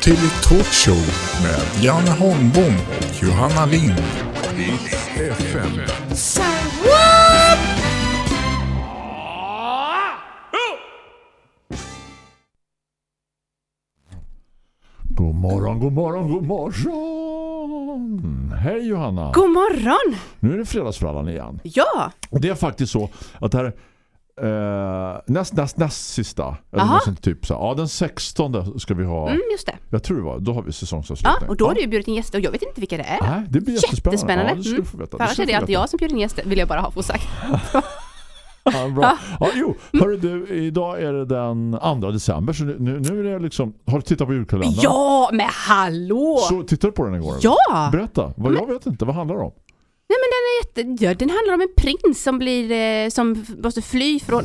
till ett talkshow med Janne Holmbom och Johanna Lind. FM. God morgon, god morgon, god morgon. Hej Johanna. God morgon! Nu är det fredagsfrallan igen. Ja, Och det är faktiskt så att det här eh, näst, näst, näst sista. Eller sånt typ så. Ja, den 16 ska vi ha. mm, just det. Jag tror det var. Då har vi säsongsavslutning. Ja, och då har du ju bjudit in gäster och jag vet inte vilka det är. Nej, det blir jättespännande. Jättespännande. Ja, det ska Mm. du få veta. Annars är du det alltid jag som bjuder in gäster, vill jag bara ha få sagt. Ja, bra. Ja, jo, hörru du, idag är det den 2 december så nu, nu är det liksom, har du tittat på julkalendern? Ja, men hallå! Så tittade du på den igår? Ja! Berätta, vad jag vet inte, vad handlar det om? Nej men den är jätte... Ja, den handlar om en prins som blir... Eh, som måste fly från...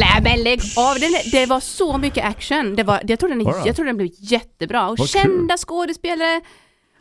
Nej men lägg av! Den det var så mycket action. Det var, jag, tror den jag tror den blev jättebra. Och Vad kända skådespelare.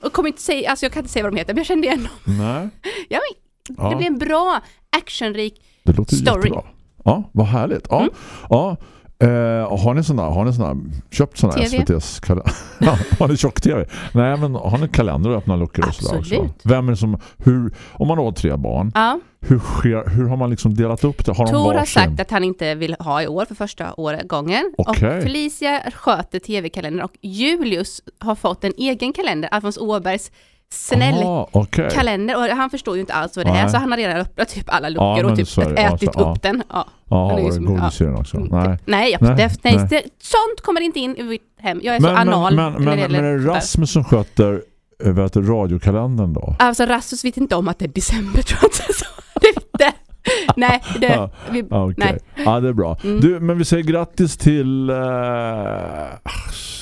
Och kommer inte säga... Alltså jag kan inte säga vad de heter, men jag kände igen dem. Nej, Ja, men, Ja. Det blev en bra, actionrik... Story. jättebra. Ja, vad härligt. Ja, ja. Eh, har ni såna, har ni såna, köpt såna TV? SVTs kalender? har ni tjock-tv? Nej, men har ni kalender och öppna luckor och sådär också? Vem är som, hur, om man har tre barn, Ja. hur, sker, hur har man liksom delat upp det? Har de Tor har sagt att han inte vill ha i år för första året gången. Okej. Och Felicia sköter tv-kalendern och Julius har fått en egen kalender, Alfons Åbergs snäll Ah, okej. kalender och han förstår ju inte alls vad det är Nej. så han har redan öppnat typ alla luckor Ja, och typ så är det. Ja, ätit så- ja. upp den. Ja. Ja, Han är ju det som- godis i den också? Nej. Nej, Nej, nej, nej, nej. Det, sånt kommer inte in i mitt hem. Jag är så Men, anal. men, men, det men, är det. Rasmus som sköter eh, heter, radiokalendern då? Alltså Rasmus vet inte om att det är december tror jag inte. Så det, det, nej, det, Ja, vi, Ja, Okej. nej. Ja, det är bra. Mm. Du, men vi säger grattis till...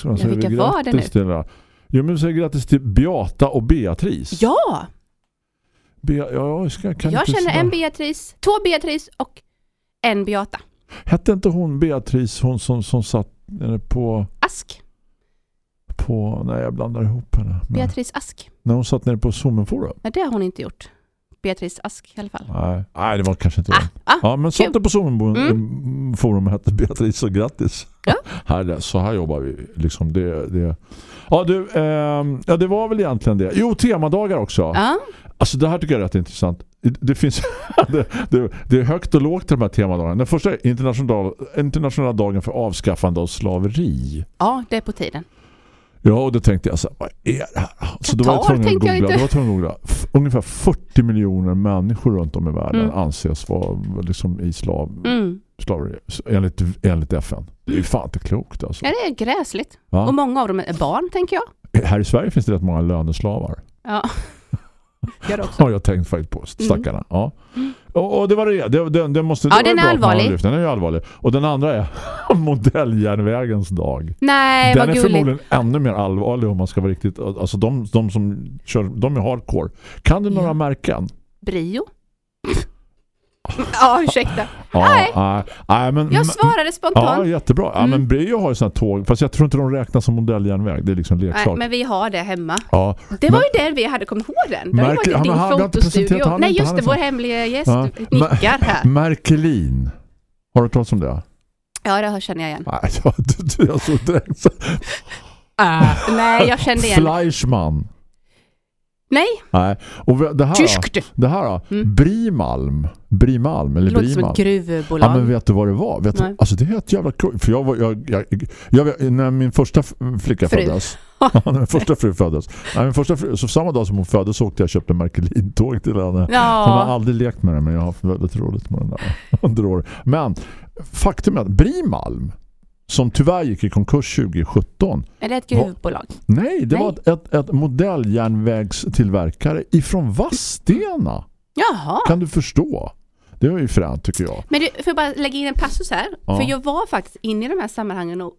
Vad säger vilka vi? var det Grattis Till, ja. Jo, men säger grattis till Beata och Beatrice. Ja! Be ja, jag ska, kan jag känner en Beatrice, två Beatrice och en Beata. Hette inte hon Beatrice, hon som, som satt på... Ask. på nej, jag blandar ihop henne. Men, Beatrice Ask. när hon satt nere på Zoomen-forum. Men det har hon inte gjort. Beatrice Ask i alla fall. Nej, nej, det var kanske inte Ah, det. ah, Ja, men satt kul. det på Zoomen-forum hette Beatrice och grattis. Ja. här, så här jobbar vi. Liksom det, det. Ja, du, ehm, ja, det var väl egentligen det. Jo, temadagar också. Ja, Alltså det här tycker jag är rätt intressant. Det, finns det, det, det är högt och lågt de här temadagarna. Den första är internationella, internationella dagen för avskaffande av slaveri. ja, det är på tiden. Ja, och då tänkte jag så här, vad är det här? Så då var jag tvungen att jag googla. Då var jag tvungen att googla. Ungefär 40 miljoner människor runt om i världen Mm. anses vara liksom i slav, Mm. slaveri enligt, enligt FN. Det är ju fan inte klokt alltså. Ja, det är gräsligt. Ja. Och många av dem är barn, tänker jag. Här i Sverige finns det rätt många löneslavar. Ja, det också. Har jag tänkt faktiskt på. Stackarna. Ja. Och, och det var det. det, det, det måste, Ja, det den är allvarlig. Den är ju allvarlig. Och den andra är modelljärnvägens dag. Nej, den vad är gulligt. förmodligen ännu mer allvarlig om man ska vara riktigt... Alltså de, de som kör, de är hardcore. Kan du några Ja. märken? Brio? ja, ursäkta. Ja, Nej. nej, nej, men, Jag svarade Ja, spontant. jättebra. Ja, Mm. men Brio har ju sådana tåg. Fast jag tror inte de räknas som modelljärnväg. Det är liksom Nej, leksak. men vi har det hemma. Ja. Det var Men- ju där vi hade kommit ihåg den. Det har ju Ja, han- din presenterat fotostudio. han, Nej, just han det, vår hemliga gäst Ja. nickar här. Märkelin. Har du talat om det? Ja, det känner jag igen. Nej, jag, jag så direkt. Ah, nej, jag kände igen. Fleischmann. Nej, Nej. Och det här tyskt. Det här då? Mm. Brimalm. Brimalm Det eller låter som Brimalm. ett gruvbolag. Ja, men vet du vad det var? Vet du? Alltså det är ett jävla kul. För jag var, jag, jag, jag, när min första flicka Fru. föddes. när min första fru föddes. Nej, min första fru, så samma dag som hon föddes åkte jag och köpte Märkelin-tåg till henne. Hon har Ja, aldrig lekt med den men jag har haft väldigt roligt med den där under år. Men faktum är att Brimalm som tyvärr gick i konkurs 2017 är det ett gruvbolag? nej, det Nej. var ett, ett, ett modelljärnvägstillverkare ifrån Vadstena. Jaha. Kan du förstå? Det var ju fränt tycker jag. Men du, får jag bara lägga in en passus här? Ja. För jag var faktiskt inne i de här sammanhangen och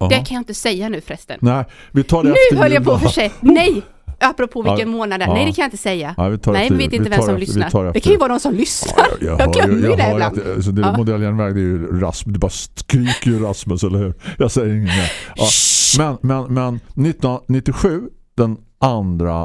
Jaha. det kan jag inte säga nu förresten. Nej, vi tar det Nu efter höll jag på då. för sig. Nej! Apropå vilken Ja. månad. Ja. Nej, det kan jag inte säga. Ja, vi Nej, vi vet inte Vi vem som efter- lyssnar. Det kan ju vara någon som lyssnar. Ja, jag, Jag hör glömmer ju jag det ibland. att- alltså, det Ja. Modelljärnväg, det är ju Rasmus. Det bara skriker ju Rasmus, eller hur? Jag säger inget mer. Ja. Men, men, men 1997, den andra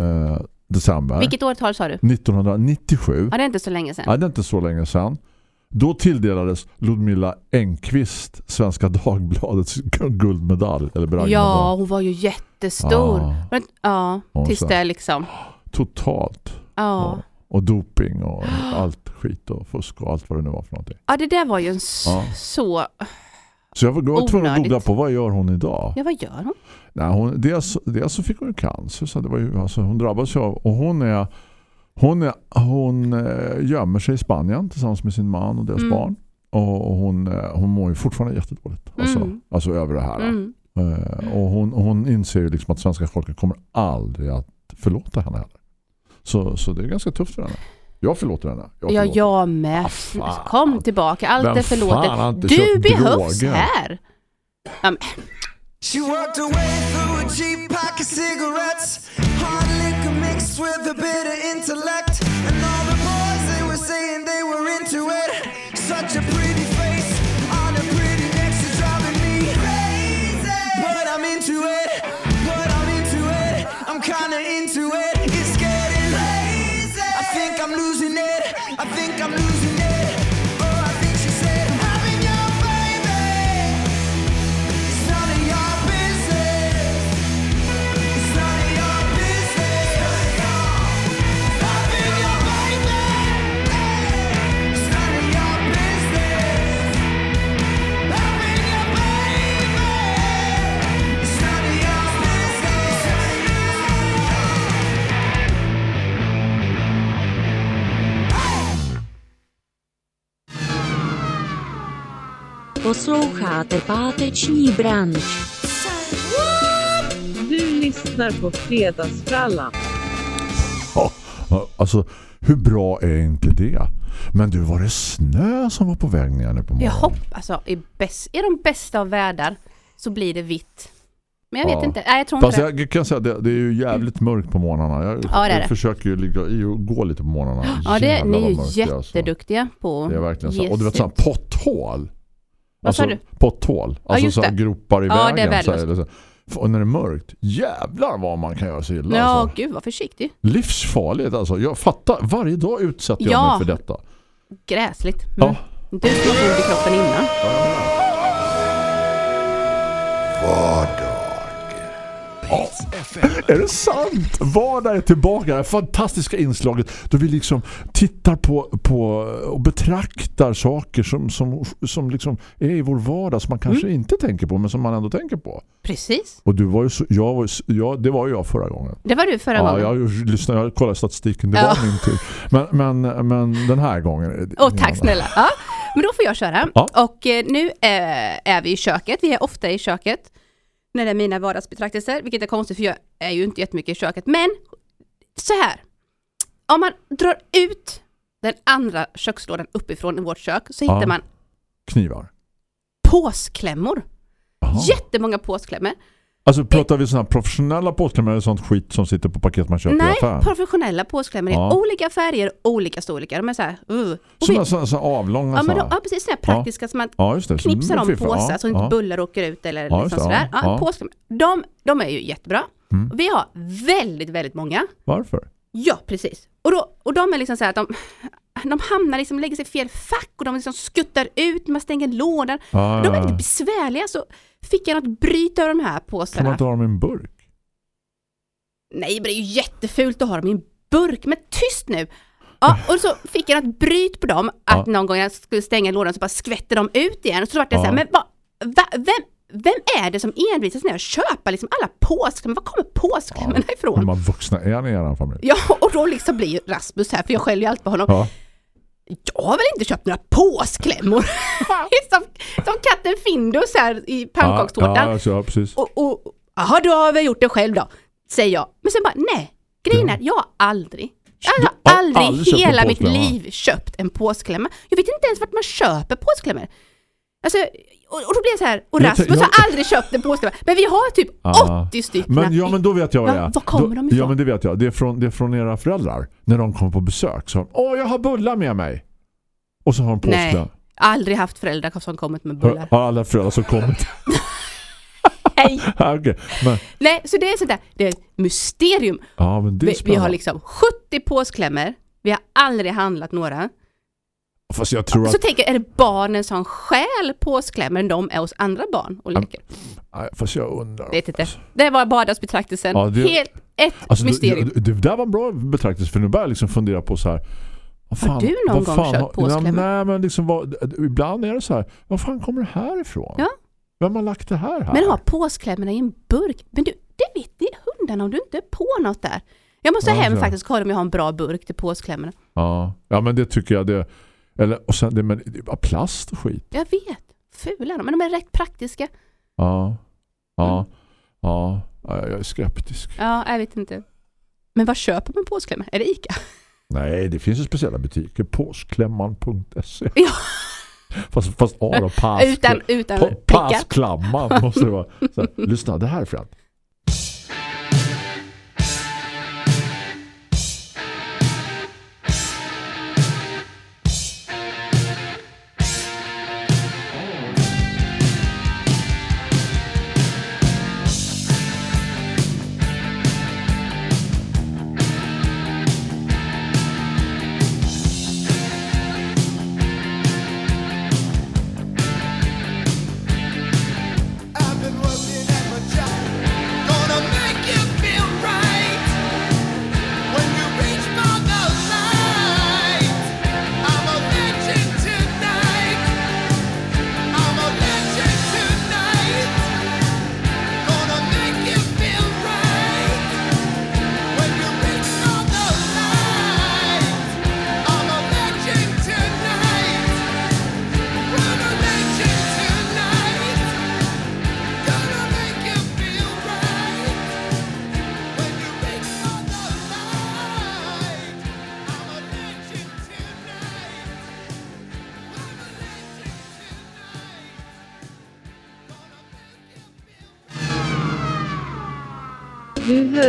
eh, december. Vilket årtal sa du? 1997. Ja, det är inte så länge sedan. Ja, det är inte så länge sedan. Då tilldelades Ludmilla Engqvist Svenska Dagbladets guldmedalj eller Ja, hon var ju jättestor. Ja. Men, ja, Och tills det liksom. Totalt. Ja. Och doping och allt skit och fusk och allt vad det nu var för någonting. ja, det där var ju en Ja. så... Så jag var, jag var tvungen att googla på vad gör hon idag? Ja, vad gör hon? Nej, hon, dels, dels så fick hon ju cancer så det var ju, alltså, hon drabbades av och hon är hon, hon eh, gömmer sig i Spanien tillsammans med sin man och deras Mm. barn och, hon, eh, hon mår ju fortfarande jättedåligt alltså, Mm. alltså över det här Mm. Eh, och hon, hon inser ju liksom att svenska folket kommer aldrig att förlåta henne heller. Så, så det är ganska tufft för henne. Jag förlåter henne. Jag Ja, förlåter. jag med. Ah. Kom tillbaka, allt Vem är förlåtet. Du behövs droger? här. Ja, She worked her way through a cheap pack of cigarettes. Hard liquor with a bit of intellect. And all the boys, they were saying they were into it. Such a Posloucháte páteční branč. Du lyssnar på Fredagsfrallan. Ja, ja, alltså hur bra är inte det? Men du, var det snö som var på väg ner nu på morgonen? jag hoppas, alltså, i, bäst, i de bästa av världar så blir det vitt. Men jag vet Ja. inte. Nej, jag tror inte Fast det. jag kan säga att det, det är ju jävligt mörkt på morgnarna. Jag, Ja, det är jag det. försöker ju ligga i och gå lite på morgnarna. Ja, det, Jävlar ni är ju mörkt det alltså. jätteduktiga på Det är verkligen så. Och du vet sig sån Vad sa du? Potthål. Alltså just så här gropar i Ja, det är vägen. Så här, eller så. Och när det är mörkt, jävlar vad man kan göra sig illa. Ja, Alltså. gud vad försiktig. Livsfarligt alltså. Jag fattar, varje dag utsätter jag Ja. mig för detta. Gräsligt. Mm. Ja. Du som har ont i kroppen innan. Är det sant? Vardag är tillbaka. Det fantastiska inslaget då vi liksom tittar på, på och betraktar saker som, som, som liksom är i vår vardag som man kanske Mm. inte tänker på men som man ändå tänker på. Precis. Och du var ju så, jag var, ju så- ja, det var ju jag förra gången. Det var du förra Ja, gången. jag lyssnat, jag kollade statistiken, det Ja. var min tur. Men, men, men den här gången... är Åh, tack annan. snälla. Ja, men då får jag köra. Ja. Och eh, nu eh, är vi i köket. Vi är ofta i köket. När det är mina vardagsbetraktelser, vilket är konstigt för jag är ju inte jättemycket i köket. Men så här. Om man drar ut den andra kökslådan uppifrån i vårt kök så hittar Ja. man Knivar. påsklämmor. Jaha. Jättemånga påsklämmor. Alltså pratar vi sådana professionella påsklämmor eller sånt skit som sitter på paket man köper i Nej, affären? professionella påsklämmor i Ja. olika färger, olika storlekar. De är så här, uh. Sådana så, så avlånga ja, men då, ja, precis. Sådana praktiska som man Ja, just det. Knipsar om påsar Ja, så inte ja. bullar åker ut eller Ja, liksom sådär. ja, Ja, ja. påsklämmor. De, de är ju jättebra. Mm. Vi har väldigt, väldigt många. Varför? Ja, precis. Och, då, och de är liksom så här att de, de hamnar liksom, lägger sig i fel fack och de liksom skuttar ut, man stänger lådan. Ja, De är ja, lite ja. besvärliga så fick jag något bryt över de här Kan man påsarna. inte ha dem i en burk? Nej, men det är ju jättefult att ha dem i en burk. Men tyst nu! Ja, och så fick jag något bryt på dem, att Ja. någon gång jag skulle stänga lådan så bara skvätte de ut igen. Och så var det så här, Ja. men vad, va, vem, vem är det som envisas med att köpa liksom alla påsklämmor? Var kommer påsklämmorna Hur ifrån? många vuxna är ni i er familj? Ja, och då liksom blir Rasmus här, för jag skäller ju alltid på honom. Ja. Jag har väl inte köpt några påsklämmor? som, som katten Findus här i pannkakstårtan. Ja, ja, precis. Och, och, jaha, du har väl gjort det själv då, säger jag. Men sen bara, nej, grejen är, jag har aldrig, jag har aldrig aldrig hela mitt liv köpt en påsklämma. Jag vet inte ens vart man köper påsklämmor. Alltså, och, och då blir jag så här, och Jag Rasmus jag- har aldrig köpt en påsklämma. Men vi har typ Ah. 80 stycken. Men, ja, men då vet jag vad det är. var kommer då, de ifrån? Ja, men det vet jag. Det är från, det är från era föräldrar. När de kommer på besök. Så, Åh, jag har bullar med mig. Och så har de Nej, påskläm. aldrig haft föräldrar som kommit med bullar. Har alla föräldrar som kommit? Nej. Ja, Okej, men, Nej, så det är sånt där, det är ett mysterium. ja, men det är Vi, vi har liksom 70 påsklämmor, vi har aldrig handlat några. Fast jag tror Så att... tänker jag, är det barnen som stjäl påsklämmor när de är hos andra barn och leker? Nej, fast jag undrar. Vet inte. Det var vardagsbetraktelsen. Ja, det- Helt ett Alltså, mysterium. Det, det där var en bra betraktelse för nu börjar jag liksom fundera på så här. Vad Har du någon gång kört har- påsklämmor? Nej, men liksom vad, ibland är det så här. Vad fan kommer det här ifrån? Ja. Vem har lagt det här här? Men ha påsklämmorna i en burk. Men du, det vet det hundarna om du inte är på något där. Jag måste Ja, hem så. faktiskt kolla om jag har en bra burk till påsklämmorna. Ja. ja, men det tycker jag det. Eller, och sen, det, men det bara plast och skit. Jag vet. Fula de, men de är rätt praktiska. Ja. Ja. Ja. ja jag är skeptisk. Ja, jag vet inte. Men vad köper man påsklämmor? Är det Ica? Nej, det finns ju speciella butiker. Påsklämman.se Ja. Fast, fast A då, pass. Utan, utan Pa-. Passklamman måste det vara. Så här, lyssna, det här är främt. I've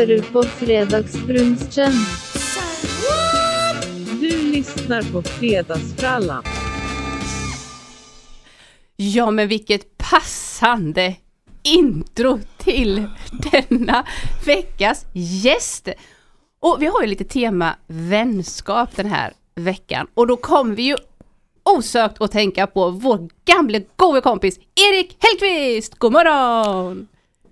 Du på Fredagsbrunchen. Du lyssnar på Fredagsfrallan. Ja, men vilket passande intro till denna veckas gäst. Och vi har ju lite tema vänskap den här veckan. Och då kommer vi ju osökt att tänka på vår gamla goda kompis Erik Hellqvist. God morgon!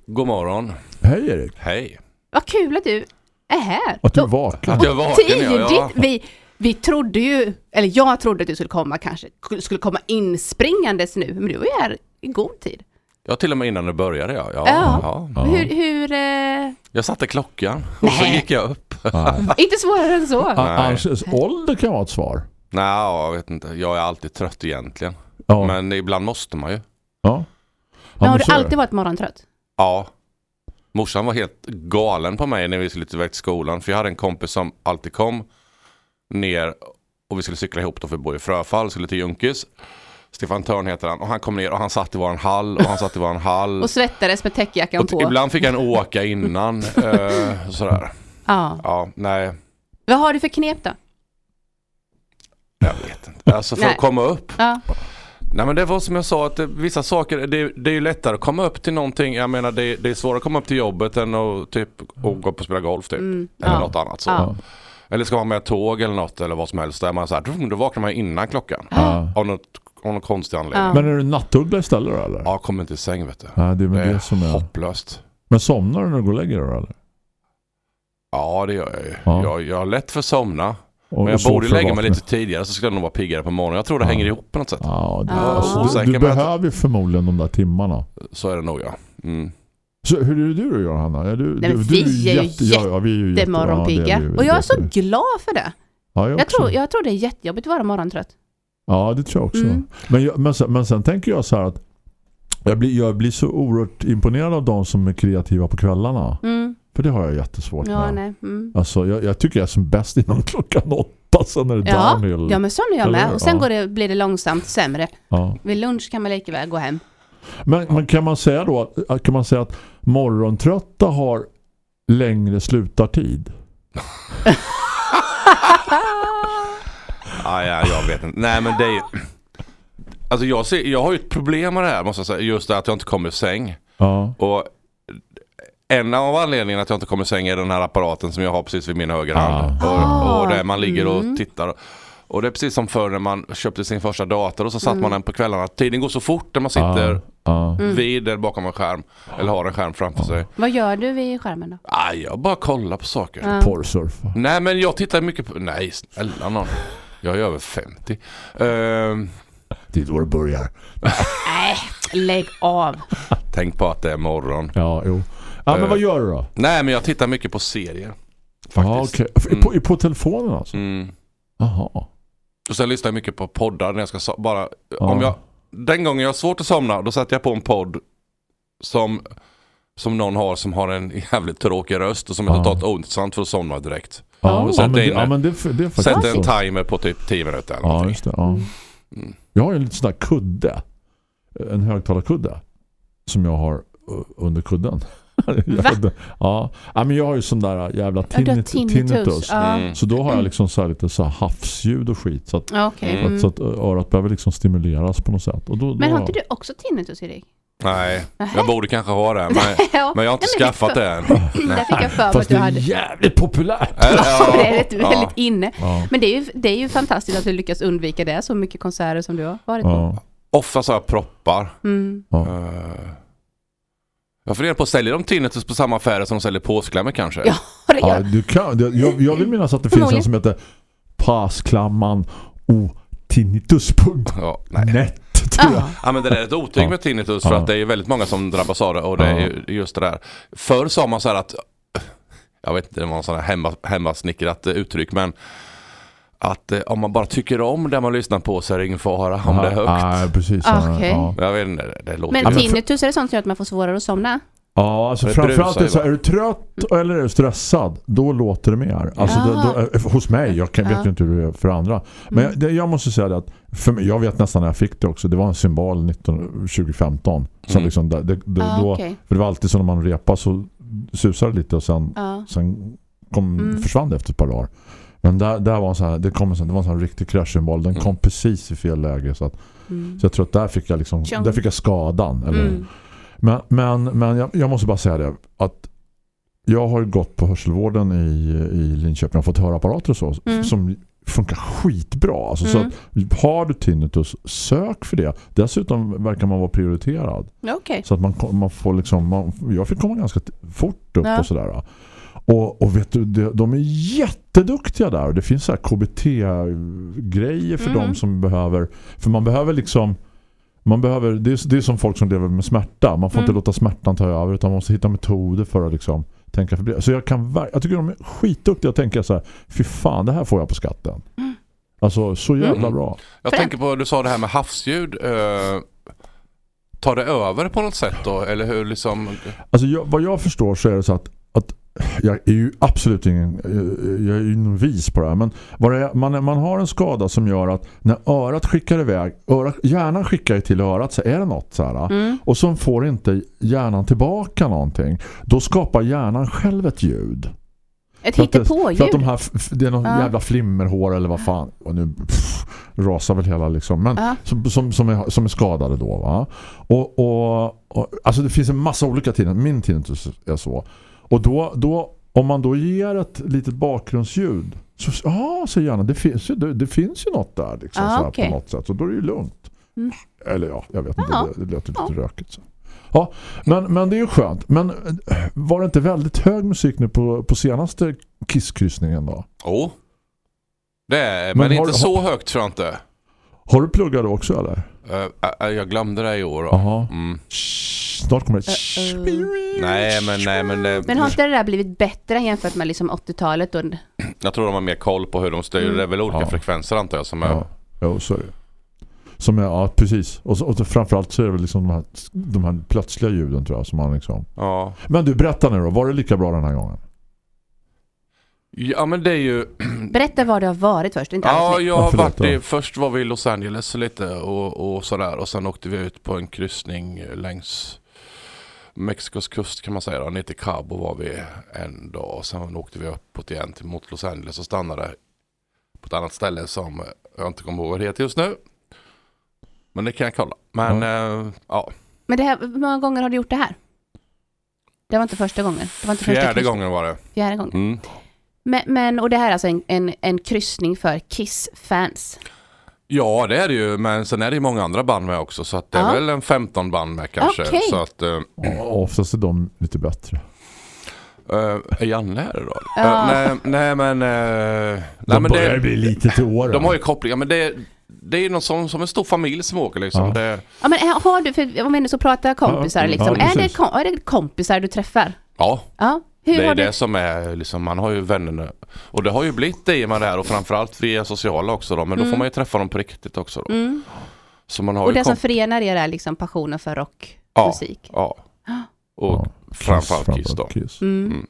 God morgon. Hej Erik. Hej. Vad kul att du är här. Att du är Och- vaken. Vaken, tidigt. ja, ja. Vi, vi trodde ju, eller jag trodde att du skulle komma kanske, skulle komma inspringandes nu, men du var ju här i god tid. Ja, till och med innan det började ja. ja, Ja. ja. Hur, hur eh, Jag satte klockan och så Nej. gick jag upp. inte svårare än så. Annars, ålder kan vara ett svar. Nej, jag vet inte. Jag är alltid trött egentligen. Ja. Men ibland måste man ju. ja. Men har så du alltid varit morgontrött? Ja. Morsan var helt galen på mig när vi skulle iväg till skolan. För jag hade en kompis som alltid kom ner och vi skulle cykla ihop då för vi bor i Fröfall, skulle till Junkis. Stefan Törn heter han och han kom ner och han satt i våran hall och han satt i våran hall. Och svettades med täckjackan Och på? ibland fick han åka innan. eh, sådär. Ja. Ja, nej. Vad har du för knep då? Jag vet inte. Alltså för Nej. att komma upp. Ja. Nej men det var som jag sa att det, vissa saker, det, det är ju lättare att komma upp till någonting. Jag menar det, det är svårare att komma upp till jobbet än att typ och gå upp och spela golf typ. Mm, Eller ja. något annat så. Ja. Eller ska man med tåg eller något eller vad som helst. Där man så här, då vaknar man innan klockan. Ja. Av, något, av någon konstig anledning. Ja. Men är du nattuggla istället då eller? Ja, kommer inte i säng vet du. Ja, det är Det det, som är är... hopplöst. Men somnar du när du går och lägger dig då eller? Ja det gör jag ju. Ja. Jag, jag har lätt för att somna. Och Men jag borde lägga mig lite tidigare så skulle jag nog vara piggare på morgonen. Jag tror det Ja. hänger ihop på något sätt. Ja, du, Ja. du, du behöver ju förmodligen de där timmarna. Så är det nog ja. Mm. Så hur är det du då Johanna? Är du, Nej, du, vi du är ju ja, ja, vi är ju Det är jätte- morgonpigga. ja, det och jag är så glad för det. Ja, jag, Jag tror, jag tror det är jättejobbigt att vara morgontrött. Ja, det tror jag också. Mm. Men, jag, men, sen, men sen tänker jag så här att jag blir, jag blir så oerhört imponerad av de som är kreativa på kvällarna. Mm. För det har jag jättesvårt Ja, med. nej. Mm. Alltså, jag, jag tycker jag är som bäst innan klockan åtta. Sen är det Ja, downhill. ja, men sån är jag med. Och sen Ja. går det, blir det långsamt sämre. Ja. Vid lunch kan man lika väl gå hem. Men, men kan man säga då att, kan man säga att morgontrötta har längre slutartid? Ja, ja, jag vet inte. Nej men det är ju... Alltså jag, ser, jag har ju ett problem med det här måste jag säga. Just det att jag inte kommer i säng. Ja. Och en av anledningarna att jag inte kommer i säng är den här apparaten som jag har precis vid min höger hand. Ah. Och, och där man ligger och Mm. tittar. Och det är precis som förr när man köpte sin första dator och så satt Mm. man den på kvällarna. Tiden går så fort när man sitter ja. Mm. vid eller bakom en skärm. Eller har en skärm framför sig. Vad gör du vid skärmen då? Aj, jag bara kollar på saker. Porrsurfa. Nej men jag tittar mycket på... Nej snälla någon. Jag är över 50. Ehm, Det är då det börjar. Nej, lägg av. tänk på att det är morgon. Ja, jo. Ja, men Eh. vad gör du då? Nej men jag tittar mycket på serier. Faktiskt. okej. F- På, på telefonen alltså? Mm. Jaha. Och sen lyssnar jag mycket på poddar när jag ska so- bara... Ja. Om jag, den gången jag har svårt att somna då sätter jag på en podd som, som någon har som har en jävligt tråkig röst och som är Ja. totalt ointressant för att somna direkt. Ja, Och ja, sätter men, det, in- ja men det, det är faktiskt Sätter en timer på typ 10 minuter eller Ja, just det. Ja. Mm. Jag har en liten sån där kudde. En högtalarkudde. Som jag har uh, under kudden. Jag Va? Ja. ja, men jag har ju sån där jävla tinnitus. Ja, Mm. Så då har jag liksom så här lite så här havsljud och skit. Så att. Mm. så att örat behöver liksom stimuleras på något sätt. Och då, då, Men har inte du också tinnitus Erik? Nej, jag borde kanske ha det. Men, Ja, men jag har inte nej, skaffat för- det än. Där fick jag för mig att du det är hade. jävligt populärt. Ja, det är rätt, ja. väldigt inne. Ja. Men det är, ju, det är ju fantastiskt att du lyckas undvika det. Så mycket konserter som du har varit på. Ja. Ofta så har jag proppar. Mm. Ja. Eh, jag funderar på att sälja de tinnitus på samma affärer som de säljer påsklämmor kanske. Ja, det Ja, gör. du kan, jag, jag vill minnas att det finns en som heter Pasklamman och tinnitus.net Ja. Ja. Ja men det där är ett otyg Ja. med tinnitus för Ja. att det är väldigt många som drabbas av det och det är ju just det där. Förr sa man så här att, jag vet inte, det var en sån här hemma, hemmasnickrat uttryck men att eh, om man bara tycker om det man lyssnar på så är det ingen fara om det är högt. Nej, precis. Ah, okej. ja. Jag vet inte, det, det låter Men tinnitus är det sånt som gör att man får svårare att somna? Ja, alltså framförallt är det så är du trött eller är du stressad, då låter det mer. Alltså Ja. då, då, eh, hos mig, jag kan, vet Ja. ju inte hur det är för andra. Men Mm. jag, det, jag måste säga det att, för mig, jag vet nästan när jag fick det också, det var en symbol 19, 2015. Som Mm. liksom, det, det, det, Ja, då, okej. För det var alltid så när man repar så susar det lite och sen, Ja. sen kom, Mm. försvann det efter ett par dagar. Men där, där var en sån här, det, kom en sån, det var en sån riktig kraschsymbol. Den Mm. kom precis i fel läge. Så, att, Mm. så jag tror att där fick jag, liksom, där fick jag skadan. Eller, Mm. men, men, men jag, jag måste bara säga det att jag har ju gått på hörselvården i, i Linköping och fått hörapparater och så Mm. som funkar skitbra. Alltså, Mm. Så att, har du tinnitus, sök för det. Dessutom verkar man vara prioriterad. Okej. Så att man, man får liksom, man, jag fick komma ganska fort upp Ja. och sådär. Och, och vet du, de är jätteduktiga där. Det finns så här KBT-grejer för Mhm. de som behöver, för man behöver liksom man behöver, det är, det är som folk som lever med smärta. Man får Mm. inte låta smärtan ta över utan man måste hitta metoder för att liksom tänka förbi. Så jag kan jag tycker de är skitduktiga att tänka så här, fy fan, det här får jag på skatten. Mm. Alltså, så jävla Mm. bra. Jag tänker på, du sa det här med havsljud. Uh, tar det över på något sätt då? Eller hur liksom? Alltså jag, vad jag förstår så är det så att, att jag är ju absolut ingen jag- är ju novis på det här men det man, man har en skada som gör att när örat skickar iväg örat, hjärnan skickar till örat så är det något så här Mm. och så får inte hjärnan tillbaka någonting då skapar hjärnan själv ett ljud Ett det- För att de hittepåljud. här, det är någon Ja. jävla flimmerhår eller vad fan. Och nu pff, rasar väl hela liksom. Men Ja. som, som, som, är, som är skadade då va. Och, och, och, alltså det finns en massa olika tinnitus. Min tinnitus är så. Och då, då, om man då ger ett litet bakgrundsljud så ja, så gärna. Det finns ju, det, det finns ju något där liksom, Ja, så här, okej. på något sätt. Så då är det ju lugnt. Mm. Eller ja, jag vet inte. Ja. Det, det låter lite Ja. rökigt så. Ja, men, men det är ju skönt. Men eh, var det inte väldigt hög musik nu på, på senaste kisskryssningen då? Oh. Det är, Men men, har inte du- så högt tror jag inte. Har du pluggat också eller? Eh, jag glömde det i år då. Jaha. Mm. Snart kommer det. Uh-oh. Nej men, nej men, Men har inte det där blivit bättre jämfört med liksom 80-talet? Då? jag tror de har mer koll på hur de styr. Mm. Det är väl olika Ja. frekvenser antar jag som är... Ja, jo, så är det. Som är, ja, precis. Och, så, och framförallt så är det väl liksom de här, de här plötsliga ljuden tror jag som man liksom. Ja. Men du, berätta nu då. Var det lika bra den här gången? Ja men det är ju... Berätta var du har varit först. Inte Ja, jag Ja, har varit i, först var vi i Los Angeles lite och, och sådär och sen åkte vi ut på en kryssning längs Mexikos kust kan man säga då. Ner till Cabo var vi en dag och sen åkte vi uppåt igen till mot Los Angeles och stannade på ett annat ställe som jag inte kommer ihåg vad det heter just nu. Men det kan jag kolla. Men ja, ja Men det här, hur många gånger har du gjort det här? Det var inte första gången. Det var inte första fjärde kryss- gången var det. Fjärde gången. Mm. Men, men, och det här är alltså en, en, en kryssning för Kiss-fans. Ja det är det ju men sen är det ju många andra band med också så att det är Ja. väl en 15 band med kanske. Okej. Så att, eh, Och oftast är de lite bättre. eh, är Janne här idag? Ja. Eh, nej, nej men... nej, De men börjar det, bli lite till åren. de har ju kopplingar men det, det är ju någon som, som en stor familj som åker liksom. Ja. Det, Ja men har du, för om vi ändå så pratar kompisar Ja, liksom, ja, är, det, är det kompisar du träffar? ja, Ja. Hur det är du... det som är liksom, man har ju vännerna. Och det har ju blivit det i och med det här och framförallt via sociala också då. Men då får man ju träffa dem på riktigt också då. Mm. Så man har Och ju det som förenar er är liksom passionen för Ja. rockmusik? Ja. Och framförallt Kiss då. Kiss. Mm. Mm.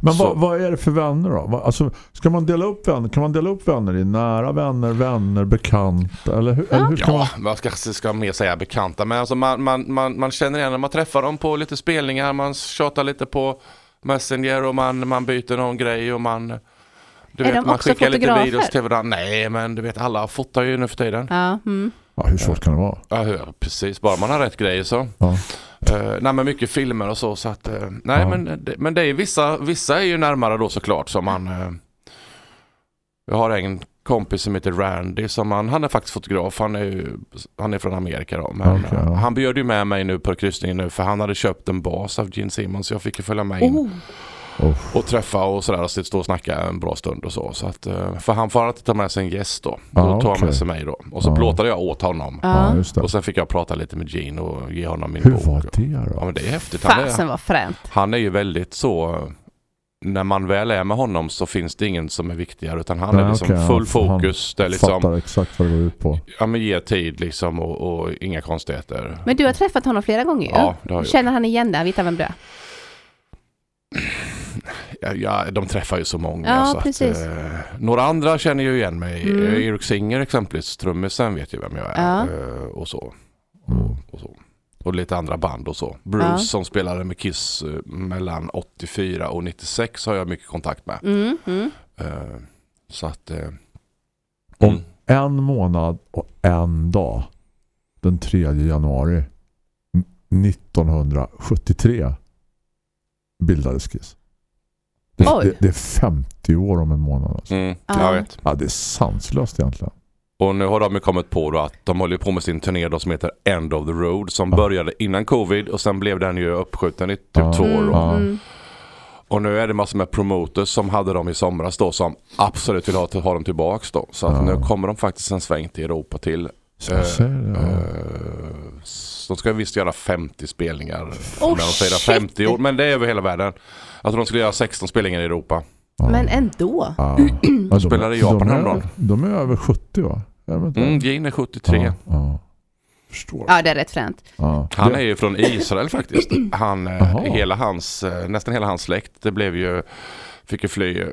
Men vad, vad är det för vänner då? Alltså, ska man dela upp vänner? Kan man dela upp vänner i nära vänner, vänner, bekanta? Eller hur, eller hur ska man... Ja, man kanske ska mer säga bekanta. Men alltså man, man, man, man känner igen när man träffar dem på lite spelningar. Man tjatar lite på Messenger och man, man byter någon grej och man... Du Är vet, de man också skickar lite videos till varandra. Nej, men du vet alla fotar ju nu för tiden. Ja. Mm. Ja, hur svårt kan det vara? Ja, hur- precis. Bara man har rätt grejer så. Ja. Uh, nej men mycket filmer och så. så att, eh, nej Ja. men, det, men det är vissa, vissa är ju närmare då såklart som man... eh, jag har en kompis som heter Randy som han, han är faktiskt fotograf. Han är, ju, han är från Amerika då. Men ja. eh, han bjöd ju med mig nu på kryssningen nu för han hade köpt en bas av Gene Simmons. Så jag fick ju följa med in Oh. Oh. och träffa och sådär och stå och snacka en bra stund och så. så att, eh, för han får alltid ta med sig en gäst då. Ja, Då tar han okej. med sig mig då. Och så Ja. plåtade jag åt honom. Ja, Ja. just det. Och sen fick jag prata lite med Gene och ge honom min Hur bok. var det Ja då? men det är häftigt. Han är, Fasen var fränt. han är ju väldigt så när man väl är med honom så finns det ingen som är viktigare utan han Nej, är liksom okej, full han- han fokus. Det är liksom, Fattar exakt vad det går ut på. ja men ge tid liksom och, och inga konstigheter. Men du har träffat honom flera gånger ju. Ja, det har jag Känner han igen dig? Vet han vem du är? Ja, ja, de träffar ju så många. Ja, så precis. Att, eh, några andra känner ju igen mig. Mm. Eh, Erik Singer exempelvis, trummisen vet ju vem jag är. Ja. Eh, och, så. Mm. Och, och så. Och lite andra band och så. Bruce Ja. som spelade med Kiss eh, mellan 84 och 96 har jag mycket kontakt med. Mm, mm. Eh, så att... Eh, Om mm. en månad och en dag den 3 januari 1973 bildades Kiss. Det, det, det är 50 år om en månad. Alltså. Mm, Ja. jag vet. Ja, det är sanslöst egentligen. Och nu har de ju kommit på då att de håller på med sin turné då som heter End of the Road som Ja. började innan covid och sen blev den ju uppskjuten i typ Ja. två år. Ja. mm. Och nu är det massor med promoters som hade dem i somras då som absolut vill ha, ha dem tillbaks då. Så att Ja. nu kommer de faktiskt en sväng till Europa till. Så jag säger det, ja. Eh, så de ska visst göra 50 spelningar Oh, när de shit. 50 år. Men det är över hela världen. Jag tror de skulle göra 16 spelningar i Europa. Ja. Men ändå. Ja. Ja, de- Spelade i Japan de är, häromdagen. de är över 70 va? Mm, Gene är 73. Ja, ja. Förstår. Ja, det är rätt fränt. Ja. Han är ju från Israel faktiskt. Han, eh, hela hans, eh, nästan hela hans släkt det blev ju, fick ju fly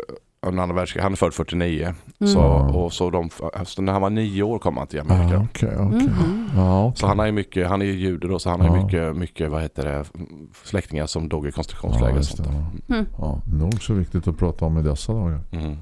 under andra världskriget. Han är född 49. Mm. Så, och så de, alltså när han var nio år kom han till Amerika. okej. Mhm. Ja, okej. Så han är ju mycket, han är ju jude då så han har ju Ja. mycket, mycket, vad heter det, släktingar som dog i koncentrationsläger sånt ja. Mm. Ja, nog så viktigt att prata om i dessa dagar. Mm.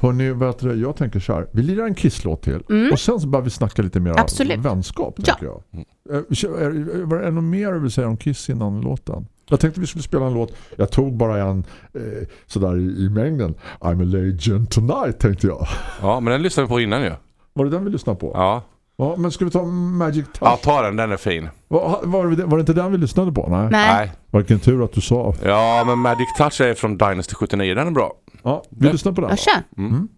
Hörrni, vet du, jag tänker så här. Vi lirar en kisslåt till. Mm. Och sen så börjar vi snacka lite mer Absolut. vänskap, Ja. tänker jag. Eh, är- Var det något mer du vill säga om Kiss innan låten? Jag tänkte vi skulle spela en låt. Jag tog bara en eh, sådär i, i mängden. I'm a legend tonight, tänkte jag. Ja men den lyssnade vi på innan ju. Var det den vi lyssnade på? Ja. Ja, men ska vi ta Magic Touch? ja, ta den, den är fin. Var, var, det, var det inte den vi lyssnade på? Nej. Nej. Vilken tur att du sa. Ja men Magic Touch är från Dynasty 79, den är bra. Ja, vi Ja. lyssnar på den. Ja, kör. Mm.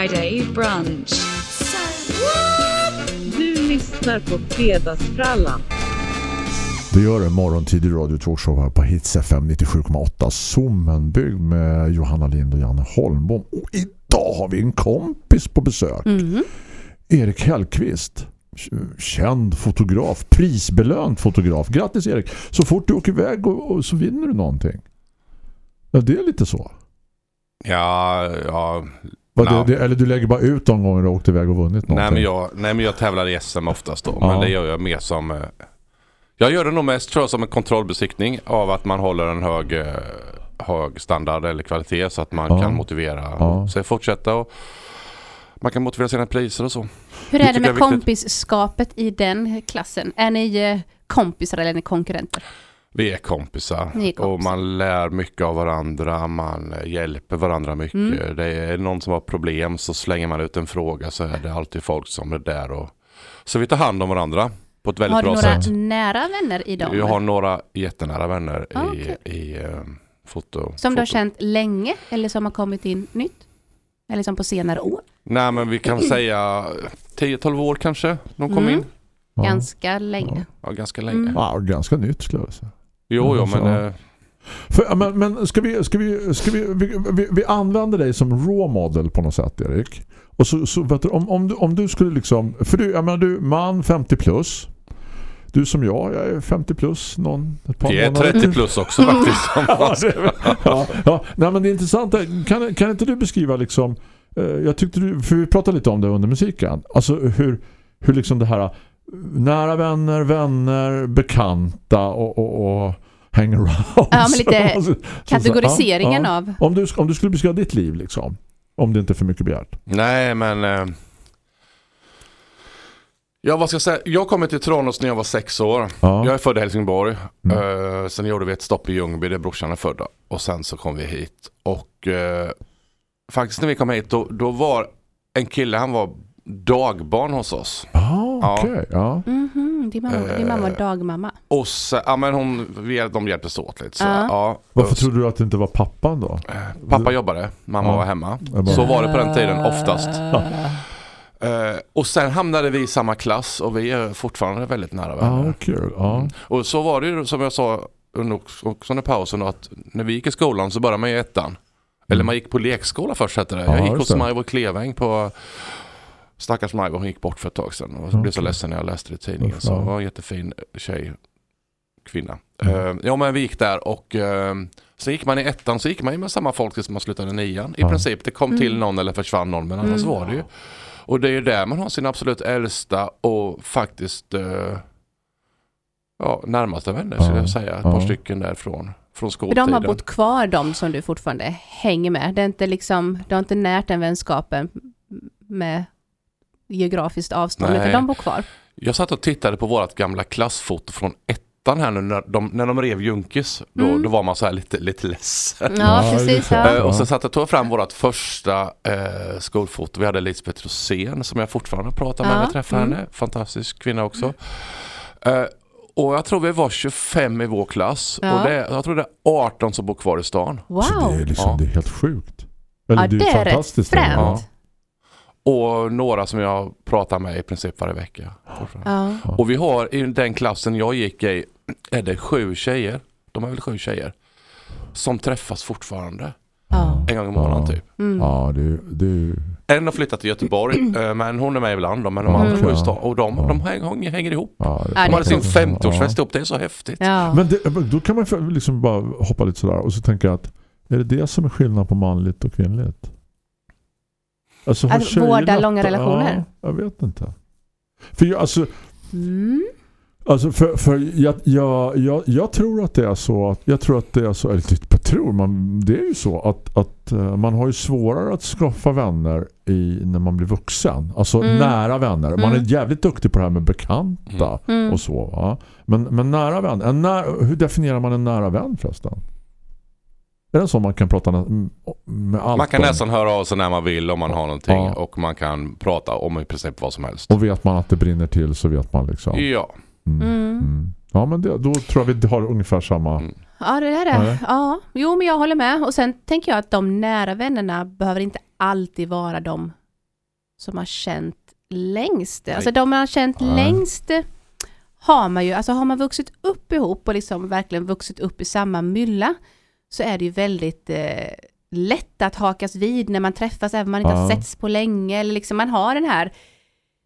Friday brunch. Du lyssnar på Fredagsfrallan. Det gör det. Morgontid radio talkshow här på Hits FM 97,8. Sommenbygd med Johanna Lind och Janne Holmbom. Och idag har vi en kompis på besök. Mhm. Erik Hellqvist. Känd fotograf. Prisbelönt fotograf. Grattis Erik. Så fort du åker iväg och, och så vinner du någonting. Ja, det är lite så. Ja, ja. Ja. det, det, eller du lägger bara ut de gånger du åkt iväg och vunnit någonting. Nej men, jag, nej men jag tävlar i SM oftast då. Ja. Men det gör jag mer som... eh, Jag gör det nog mest tror jag som en kontrollbesiktning av att man håller en hög, eh, hög standard eller kvalitet så att man Ja. kan motivera Ja. sig fortsätta och man kan motivera sina priser och så. Hur Det är det tycker med är kompisskapet i den klassen? Är ni eh, kompisar eller är ni konkurrenter? Vi är kompisar, Ni är kompisar. och man lär mycket av varandra, man hjälper varandra mycket. Mm. Det är någon som har problem så slänger man ut en fråga så är det alltid folk som är där och så vi tar hand om varandra på ett väldigt Har du bra några sätt. nära vänner i dem? Jag har några jättenära vänner Ah, i, okej. i eh, foto. Som du har foto. känt länge eller som har kommit in nytt? Eller som på senare år? Nej men vi kan säga 10-12 år kanske de kom Mm. in. Ganska länge. Ja, ganska länge. Mm. Ja, ganska nytt skulle jag säga. Jo, jo, men Ja. eh, För, men, men ska vi, ska vi, ska vi, vi, vi, vi använder dig som raw model på något sätt Erik. Och så, så vet du, om, om, du, om du skulle liksom, för du, jag menar du, man 50 plus. Du som jag, jag är 50 plus någon, ett par vi är månader. 30 plus också faktiskt. ja, det, ja, ja. Nej, men det är intressant. Kan, kan inte du beskriva liksom, eh, jag tyckte du, för vi pratade lite om det under musiken. Alltså hur, hur liksom det här nära vänner, vänner, bekanta och, och, och hang around. Ja, men lite Så- Kategoriseringen ja, ja. av... Om du, om du skulle beskriva ditt liv liksom. Om det inte är för mycket begärt. Nej, men... Eh, ja, vad ska jag säga? Jag kom till Tranås när jag var sex år. Ja. Jag är född i Helsingborg. Mm. Eh, sen gjorde vi ett stopp i Ljungby där brorsan är födda. Och sen så kom vi hit. Och eh, faktiskt när vi kom hit då, då var en kille, han var dagbarn hos oss. Ah, Ja. okej. Ja. Mhm, din, mamma, din mamma var Eh, dagmamma. Och så, ja men hon, de hjälptes åt lite så. Ja. Ja. Varför trodde du att det inte var pappan då? Pappa jobbade, mamma Ja. var hemma. Så var det på den tiden oftast. Eh, och sen hamnade vi i samma klass och vi är fortfarande väldigt nära vänner. ah. Ja. Mm. Och så var det ju som jag sa under, också under pausen då, att när vi gick i skolan så började man i ettan. Eller man gick på lekskola först hette det. Mm. Ja, Jag gick hos det. Majvor Kleväng på Stackars Majvor, hon gick bort för ett tag sedan. Och jag blev så ledsen när jag läste det i tidningen. Så hon var en jättefin tjej, kvinna. Mm. Eh, ja men vi gick där och uh, sen gick man i ettan så gick man ju med samma folk tills man slutade nian. I Ja. princip, det kom till Mm. någon eller försvann någon men annars Mm. var det ju. Och det är ju där man har sin absolut äldsta och faktiskt eh, ja, närmaste vänner skulle Ja. jag säga. Ett Ja. par stycken därifrån. Från skoltiden. de har bott kvar, de som du fortfarande hänger med. Det är inte liksom, du har inte närt den vänskapen med geografiskt avstånd, Nej. utan de bor kvar. Jag satt och tittade på vårt gamla klassfoto från ettan här nu när de, när de rev Junkis. Då, Mm. då var man så här lite, lite ledsen. Ja, precis. Ja. Eh, och så satt jag och tog fram vårt första eh, skolfoto. Vi hade Lisbeth Rosén som jag fortfarande pratar med Ja, när jag träffar mm. henne. Fantastisk kvinna också. Eh, och jag tror vi var 25 i vår klass. Ja. Och det, jag tror det är 18 som bor kvar i stan. Wow! Så det är, liksom, Ja. det är helt sjukt. Eller Ja, det är, det är rätt fantastiskt. fränt. Ja. Och några som jag pratar med i princip varje vecka. Ja. Och vi har i den klassen jag gick i, är det sju tjejer, de är väl sju tjejer, som träffas fortfarande. Ja. En gång i månaden typ. Mm. Ja, det, det. En har flyttat till Göteborg, eh, men hon är med ibland. Men de andra okej. sju och de, Ja. de hänger, hänger ihop. Ja, De hade sin är 50-årsfest ihop, det är så häftigt. Ja. Men det, då kan man liksom bara hoppa lite sådär och så tänker jag att är det det som är skillnad på manligt och kvinnligt? Alltså, Att tjejer vårda långa relationer? Ja, jag vet inte. För jag, alltså, Mm. alltså för, för jag, jag, jag, jag tror att det är så att jag tror att det är så eller inte jag tror man det är ju så att, att eh, man har ju svårare att skaffa vänner i, när man blir vuxen. Alltså Mm. nära vänner. Man är Mm. jävligt duktig på det här med bekanta Mm. och så va? Men, men nära vän, en när, hur definierar man en nära vän förresten? Är det så man kan prata med allt Man kan om? nästan höra av sig när man vill om man har någonting Ja. och man kan prata om i princip vad som helst. Och vet man att det brinner till så vet man liksom. Ja, Mm. Mm. Mm. Ja men det, då tror jag vi har ungefär samma. Mm. Ja, det är det. Ja, jo, men jag håller med. Och sen tänker jag att de nära vännerna behöver inte alltid vara de som har känt längst. Nej. Alltså de man har känt Nej. längst har man ju, alltså har man vuxit upp ihop och liksom verkligen vuxit upp i samma mylla så är det ju väldigt eh, lätt att hakas vid när man träffas även om man inte har Ja. setts på länge eller liksom man har den här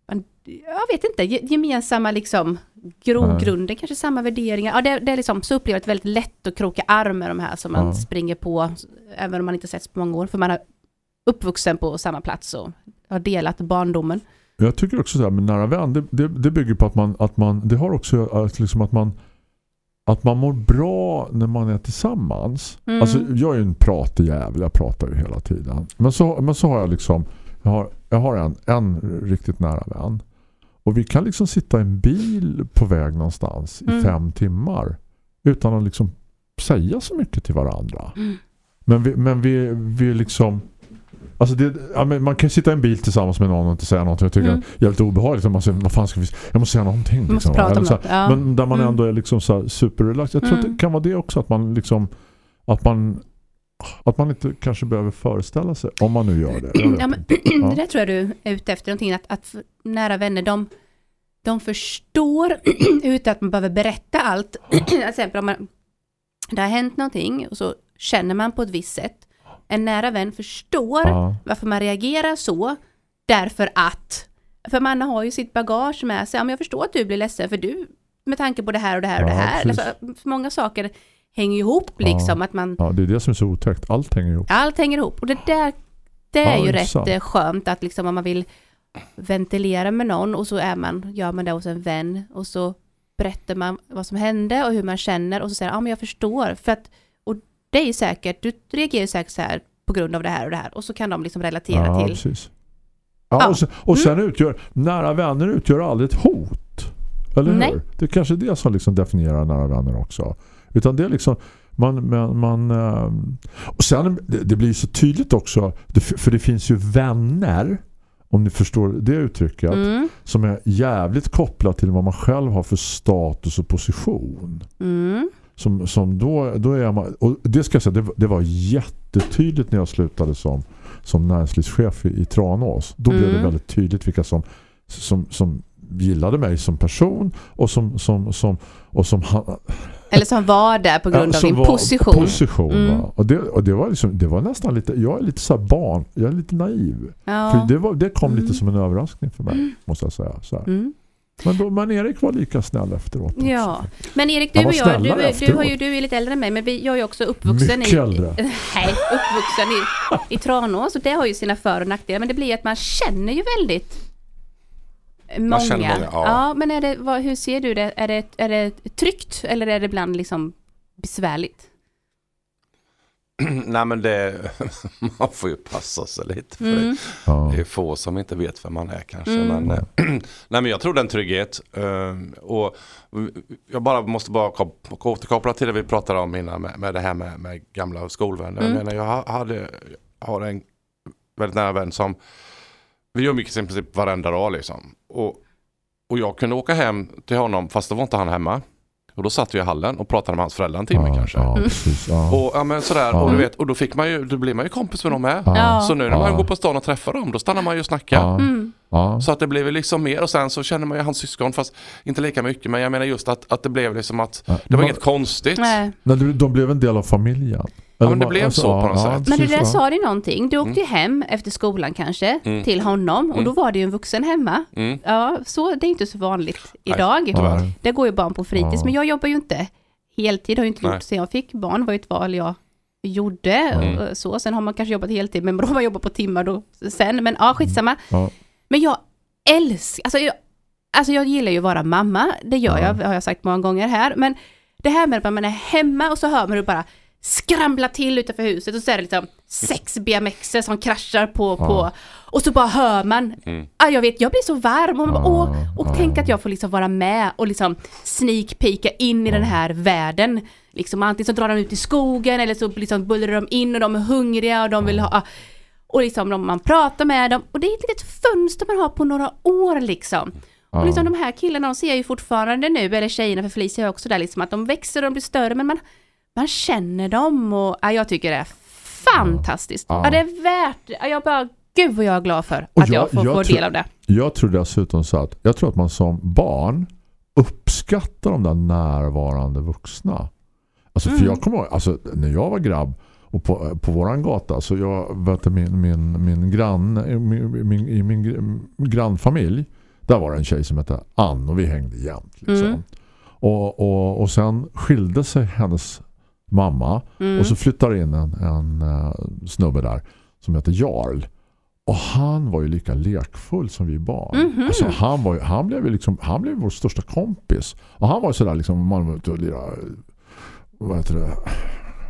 man, jag vet inte, ge- gemensamma liksom grogrunden, kanske samma värderingar. Ja, det, det är liksom så upplever jag det väldigt lätt att kroka arm med de här som man Ja. springer på, även om man inte setts på många år, för man är uppvuxen på samma plats och har delat barndomen. Jag tycker också så här, med nära vän, det, det, det bygger på att man, att man, det har också att, liksom att man att man mår bra när man är tillsammans. Mm. Alltså jag är ju en pratjävel, jag pratar ju hela tiden. Men så, men så har jag liksom, jag har, jag har en, en riktigt nära vän. Och vi kan liksom sitta i en bil på väg någonstans i Mm. fem timmar utan att liksom säga så mycket till varandra. Mm. Men vi, men vi, vi liksom Alltså det, ja, man kan sitta i en bil tillsammans med någon och inte säga någonting. Jag tycker Mm. det är jävligt obehagligt. Man säger, vad fan ska vi, jag måste säga någonting. Vi måste liksom. prata om så Ja. Men där man Mm. ändå är liksom så superrelaxed. Jag tror att Mm. det kan vara det också att man liksom att man att man inte kanske behöver föreställa sig om man nu gör det. Ja, men. Ja. Det där tror jag du är ute efter någonting, att, att nära vänner, de, de förstår utan att man behöver berätta allt. Till exempel om man, det har hänt någonting och så känner man på ett visst sätt. En nära vän förstår Ja. varför man reagerar så, därför att, för man har ju sitt bagage med sig, ja, men jag förstår att du blir ledsen för du, med tanke på det här och det här och Ja, det här, alltså, många saker hänger ihop liksom, att man ja, det är det som är så otäckt. Allt hänger ihop. allt hänger ihop. Och det där, det är Ja, ju intressant. rätt eh, skönt att liksom om man vill ventilera med någon och så är man, gör man det hos en vän och så berättar man vad som hände och hur man känner och så säger ja men jag förstår. För att, det är ju säkert, du reagerar ju säkert så här på grund av det här och det här och så kan de liksom relatera Ja, till. precis. Ja, Ja. Och, sen, och sen utgör nära vänner utgör aldrig ett hot. Eller hur? Nej. Det är kanske det som liksom definierar nära vänner också. Utan det är liksom man, man, man ehm, och sen det, blir så tydligt också för det finns ju vänner om ni förstår det uttrycket Mm, som är jävligt kopplat till vad man själv har för status och position mm, som, som då, då är man, och det ska jag säga, det, det var jättetydligt när jag slutade som, som näringslivschef i, i Tranås. Då blev det Mm. väldigt tydligt vilka som, som, som gillade mig som person och som, som, som, och som han, Eller som var där på grund ja, av din position. position Mm. Och, det, och det var liksom, det var nästan lite, jag är lite så här barn, jag är lite naiv. För Ja. det, var, det kom Mm. lite som en överraskning för mig, måste jag säga. Så. Mm. Men, då, men Erik var lika snäll efteråt. också. Ja, men Erik du och jag, du, du, har ju, du är lite äldre än mig, men vi, jag är ju också uppvuxen Mycket i... äldre. Nej, uppvuxen i, i Tranås och det har ju sina för- och nackdelar, men det blir att man känner ju väldigt många. känner många, ja. ja. men är det, vad, hur ser du det? Är det, är det tryggt eller är det ibland liksom besvärligt? Nej men det, man får ju passa sig lite för Mm. det. Är få som inte vet vem man är kanske. Mm. Men, eh, nej men jag tror det är en trygghet. eh, och jag bara måste bara kop- återkoppla till det vi pratade om innan med, med det här med, med gamla skolvänner. Mm. Jag menar jag ha- hade, har en väldigt nära vän som vi gör mycket i princip varenda dag liksom. Och, och jag kunde åka hem till honom fast då var inte han hemma. Och då satt vi i hallen och pratade med hans föräldrar en timme ja, kanske. Ja, precis. Ja. Och, ja, men sådär, Ja. och, du vet, och då, fick man ju, då blir man ju kompis med dem med. Ja. Så nu när man Ja. går på stan och träffar dem, då stannar man ju och snackar. Ja. Mm. Ja. Så att det blev liksom mer och sen så känner man ju hans syskon fast inte lika mycket men jag menar just att, att det blev liksom att Ja. det var Man- inget konstigt. Nej. Nej, de- de blev en del av familjen. Men Eller det blev så på något sätt. Men det där ja. sa du någonting. Du åkte ju hem efter skolan kanske Mm. till honom och då var det ju en vuxen hemma. Mm. Ja, så det är inte så vanligt Nej, idag. tyvärr. Det går ju barn på fritids, Ja. men jag jobbar ju inte heltid, har ju inte Nej. gjort sen jag fick barn, var ju ett val jag gjorde. Mm. och Så. Sen har man kanske jobbat heltid, men då har man jobbat på timmar då sen. Men ja, skitsamma. Ja. Men jag älskar, alltså jag, alltså jag gillar ju att vara mamma, det gör Ja. jag, har jag sagt många gånger här. Men det här med att man är hemma och så hör man hur bara skramla till utanför huset och så är det liksom sex BMXer som kraschar på, Ja. på och så bara hör man, Mm. ah, jag vet, jag blir så varm och, man bara, Ja, åh, och ja. tänk att jag får liksom vara med och liksom sneak peeka in i den här världen. Liksom antingen så drar de ut i skogen eller så liksom bullrar de in och de är hungriga och de vill ha, och liksom man pratar med dem och det är ett litet fönster man har på några år liksom. Ja. Och liksom de här killarna, de ser jag ju fortfarande nu, eller tjejerna för Felicia är också där liksom, att de växer och de blir större, men man, man känner dem och ja, jag tycker det är fantastiskt. Ja. Ja. det är värt ja, Jag bara, gud vad jag är glad för Och att jag, jag- får jag del av det. Jag tror dessutom så att jag tror att man som barn uppskattar de där närvarande vuxna. Alltså för Mm. jag kommer ihåg, alltså när jag var grabb och på, på våran gata så jag vet min, min, min grann min, min, min gr- grannfamilj där var det en tjej som hette Ann och vi hängde jämt liksom. Mm. Och, och, och sen skilde sig hennes mamma Mm. och så flyttade in en, en eh, snubbe där som heter Jarl. Och han var ju lika lekfull som vi barn. Mhm. Alltså han, var ju, han, blev ju liksom, han blev vår största kompis. Och han var ju sådär liksom, man var ute och lirade, vad heter det?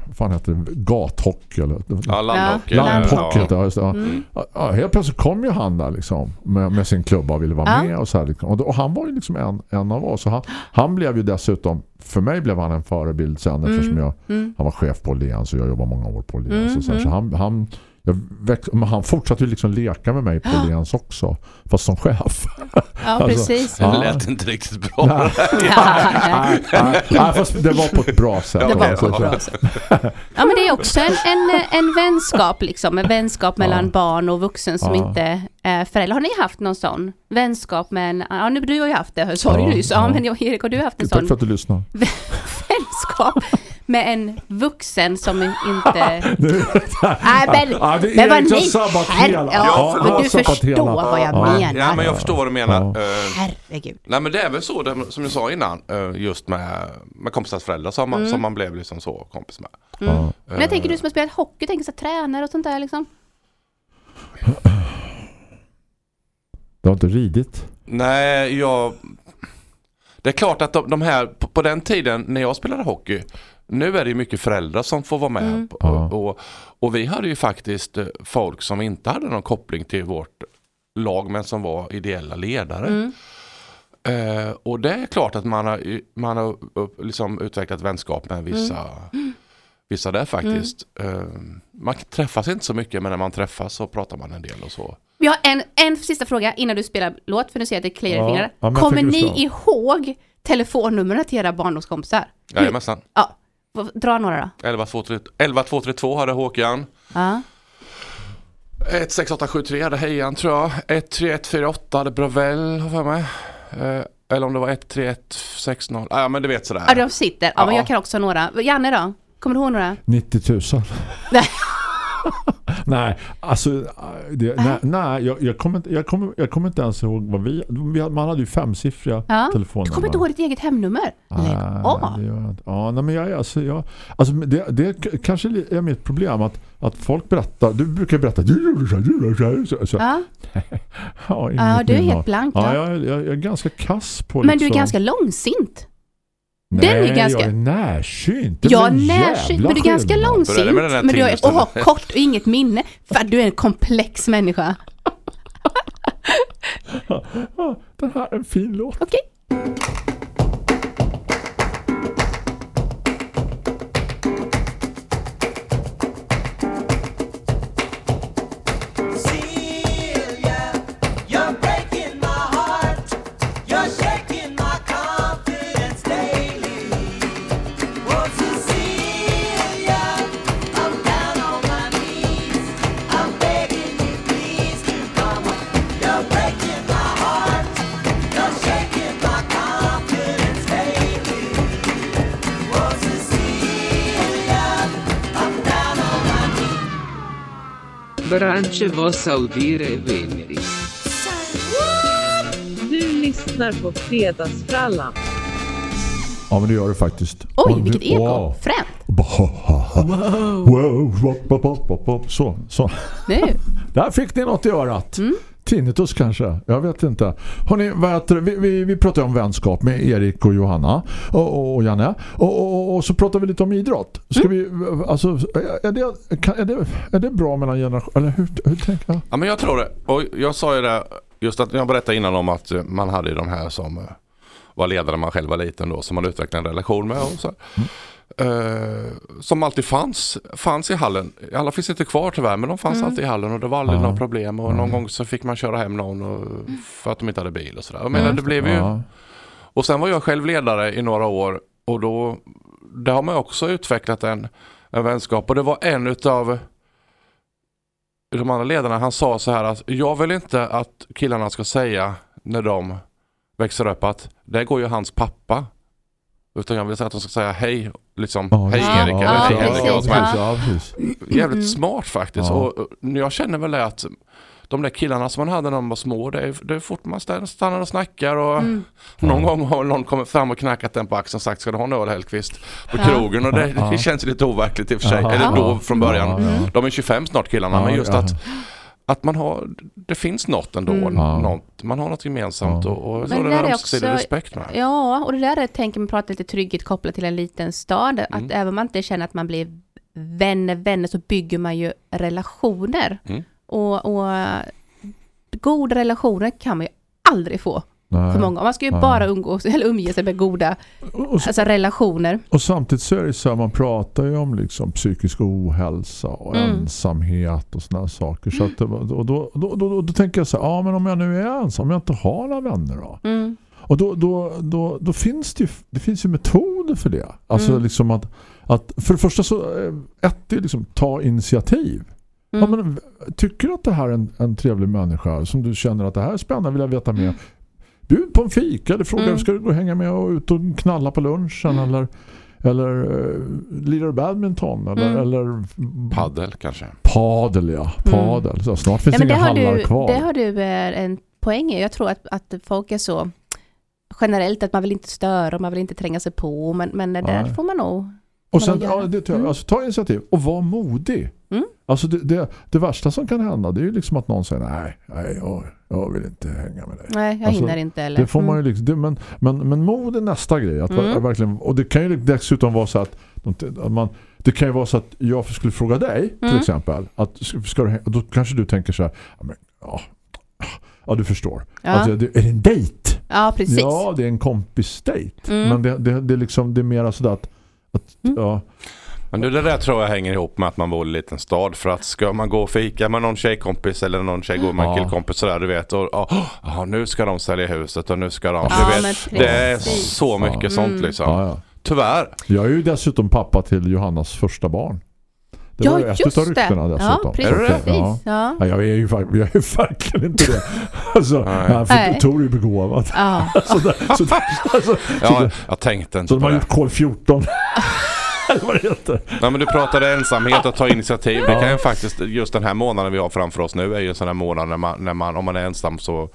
Vad fan heter det? Gathockey eller? Ja, landhockey. Ja, Landhockey Ja. ja, just det. Ja. Mm. Ja, helt plötsligt kom ju han där liksom, med, med sin klubba och ville vara Ja. med och så här, liksom. och, då, och han var ju liksom en, en av oss och han, han blev ju dessutom för mig blev han en förebild sen eftersom jag, Mm. han var chef på Åhléns och jag jobbade många år på Åhléns Mm, och så, här, mm. så han, han, jag väx, men han fortsatte ju liksom leka med mig på Åhléns också fast som chef Ja, Alltså, precis. ja. Det lät inte riktigt bra. nej, nej, nej, nej, fast det var på ett bra sätt Det var på ett bra sätt. Ja men det är också en, en, en vänskap liksom, en vänskap mellan Ja. barn och vuxen som Ja. inte är förälder. Har ni haft någon sån vänskap med en, ja nu du har ju haft det, sa du nyss, ja, ja. men jag, Erik har du haft en Tack sån för att du lyssnar vänskap med en vuxen som inte... Nej men, Ja, det men vad ni, hela. ja, Ja, men du förstår hela. vad jag Ja. menar. Ja, men jag förstår vad du menar. Ja. Eh, Herregud. Nej men det är väl så det, som jag sa innan, eh, just med, med kompisars föräldrar som man, som man blev liksom så kompis med. Ja. Men jag tänker du som har spelat hockey, tänker så här, tränare och sånt där liksom. Det har inte ridit Nej, jag... Det är klart att de, de här, på, på den tiden när jag spelade hockey, nu är det ju mycket föräldrar som får vara med. Mm. Och, och, och vi hade ju faktiskt eh, folk som inte hade någon koppling till vårt lag men som var ideella ledare. Mm. Eh, och det är klart att man har, man har upp, liksom utvecklat vänskap med vissa, vissa där faktiskt. Eh, man träffas inte så mycket men när man träffas så pratar man en del och så. Vi har en, en sista fråga innan du spelar låt, för nu ser jag att det kliar i Ja, fingrarna. ja, Kommer ni ihåg telefonnumren till era barndomskompisar? Jajamensan. Ja, dra några då. 11232 hade Håkan. Ja. 16873 hade Hejan tror jag. 13148 hade Bravell har för mig. Eh, eller om det var 13160. Ja men du vet sådär. Ja, de sitter. Ja, men Ja. jag kan också några. Janne då? Kommer du ihåg några? 90 000 Nej. Alltså det, nej, nej jag, jag, kommer inte, jag, kommer, jag kommer inte ens ihåg vad vi, vi man hade ju femsiffriga Ja. Du telefonnummer. kommer inte ihåg ditt eget hemnummer? Nej, av. det gör jag inte. Ja, nej, men jag, alltså, jag, alltså det, det kanske är mitt problem att, att folk berättar, du brukar berätta så, så, Ja. ja, ja, du är helt blank. Ja, Ja. jag, jag, jag är ganska kass på Men du är liksom- ganska långsint. Nej, den är ganska- jag är närsynt. Det är Ja, närsynt, men du är ganska här Men du är, och har kort och inget minne. För du är en komplex människa. Den här är en fin låt. Okej. Celia, Branche vos audire veneri. Du lyssnar på Fredagsfrallan. Ja, men det gör det faktiskt. Oj, nu- vilket eko. Wow. Fränt. Wow. Så, så. Nu. Där fick ni något i örat. Mm. Tinnitus kanske, jag vet inte. Hörrni, vad vi, vi, vi pratar om vänskap med Erik och Johanna och, och, och Janne. Och, och, och så pratar vi lite om idrott. Ska vi, alltså, är, det, kan, är, det, är det bra mellan generationer? Eller hur, hur tänker jag? Ja men jag tror det. Och jag sa ju det, just att jag berättade innan om att man hade de här som eh, var ledare när man själv var liten då, som man utvecklade en relation med. Och så. här. Eh, som alltid fanns, fanns i hallen. Alla finns inte kvar tyvärr men de fanns alltid i hallen och det var aldrig Ja. några problem. Och någon gång så fick man köra hem någon och, för att de inte hade bil och sådär. Jag menar det blev ju Ja. och sen var jag själv ledare i några år och då där har man också utvecklat en, en vänskap och det var en utav de andra ledarna, han sa så här att jag vill inte att killarna ska säga när de växer upp att det går ju hans pappa. Utan jag vill säga att de ska säga hej, liksom Ja, hej det. Erik Ja, eller hej ja, Henrik. Ja, ja. Ja. Jävligt Mm. smart faktiskt. Ja. Och och jag känner väl att de där killarna som man hade när de var små, det är, det är fort man stannar och snackar och Mm. någon gång har någon kommit fram och knackat den på axeln och sagt ska du ha en öl Hellqvist på Ja. krogen och det, Ja. det känns lite overkligt i och för sig. Ja. Eller då Ja. från början. Ja, ja. De är 25 snart killarna Ja, men just ja. att att man har, det finns något ändå, Mm. Något, man har något gemensamt Ja. och, och så det det där är också- respekt med. Ja, och det där är, tänker man prata lite trygghet kopplat till en liten stad. Mm. Att även om man inte känner att man blir vänner, vänner så bygger man ju relationer. Mm. Och, och goda relationer kan man ju aldrig få Nej. för många. Man ska ju Nej. bara umgås, eller umge sig med goda Och, och, alltså relationer. och samtidigt så är det så här, man pratar ju om liksom psykisk ohälsa och Mm. ensamhet och sådana saker. Så att, det var- och då, då, då, då, tänker jag så här, ja men om jag nu är ensam, om jag inte har några vänner då? Mm. Och då, då, då, då finns det ju, det finns ju metoder för det. Alltså Mm. liksom att, att för det första så, eh, ett är liksom ta initiativ. Ja, Mm. men, tycker du att det här är en, en trevlig människa som du känner att det här är spännande, vill jag veta mer. Bjud på en fika eller fråga, Mm. ska du gå och hänga med och ut och knalla på lunchen eller, eller uh, lirar badminton eller, Mm. eller Paddel kanske. padel ja, padel. Så snart finns Ja, inga hallar du, kvar. det har du eh, en poäng i. Jag tror att, att folk är så generellt att man vill inte störa och man vill inte tränga sig på. Men, men det där Nej. får man nog... Och sen, ja, det jag, Mm. alltså, ta initiativ och var modig. Mm. Alltså det, det, det värsta som kan hända det är ju liksom att någon säger nej, nej jag, jag vill inte hänga med dig. Nej, jag Alltså, hinner inte. Eller? Det får man ju Mm. liksom, det, men, men, men mod är nästa grej. Att Mm. ver- verkligen, och det kan ju dessutom vara så att, att man, det kan ju vara så att jag skulle fråga dig till Mm. exempel att ska, du, då kanske du tänker så här ja, men, ja, ja du förstår. Ja. Det, är det en dejt? ja, precis. Ja, det är en kompis-dejt. Mm. Men det, det, det, är liksom, det är mer sådär att, att Mm. ja, Men du, det där tror jag hänger ihop med att man bor i en liten stad. För att ska man gå och fika med någon tjejkompis eller någon tjej går med en Ja. killkompis sådär, du vet. Och, och, oh, nu ska de sälja huset och nu ska de, Ja, du vet. Det är så mycket Ja. sånt Mm. liksom. ja, ja. Tyvärr. Jag är ju dessutom pappa till Johannas första barn. Det Ja, var ju ett just det. ryktena dessutom. Ja, precis. Är det det? Ja. Ja. Ja, jag är ju, jag är ju verkligen inte det. Alltså, Nej. för. Tor är ju begåvad. Ja. Så, där, så, där, alltså, Ja, jag tänkte inte så de på har det. gjort kol 14. Eller vad det heter. Nej men du pratade ensamhet och ta initiativ. Det kan ju faktiskt, just den här månaden vi har framför oss nu är ju en sån här månad när man, när man om man är ensam så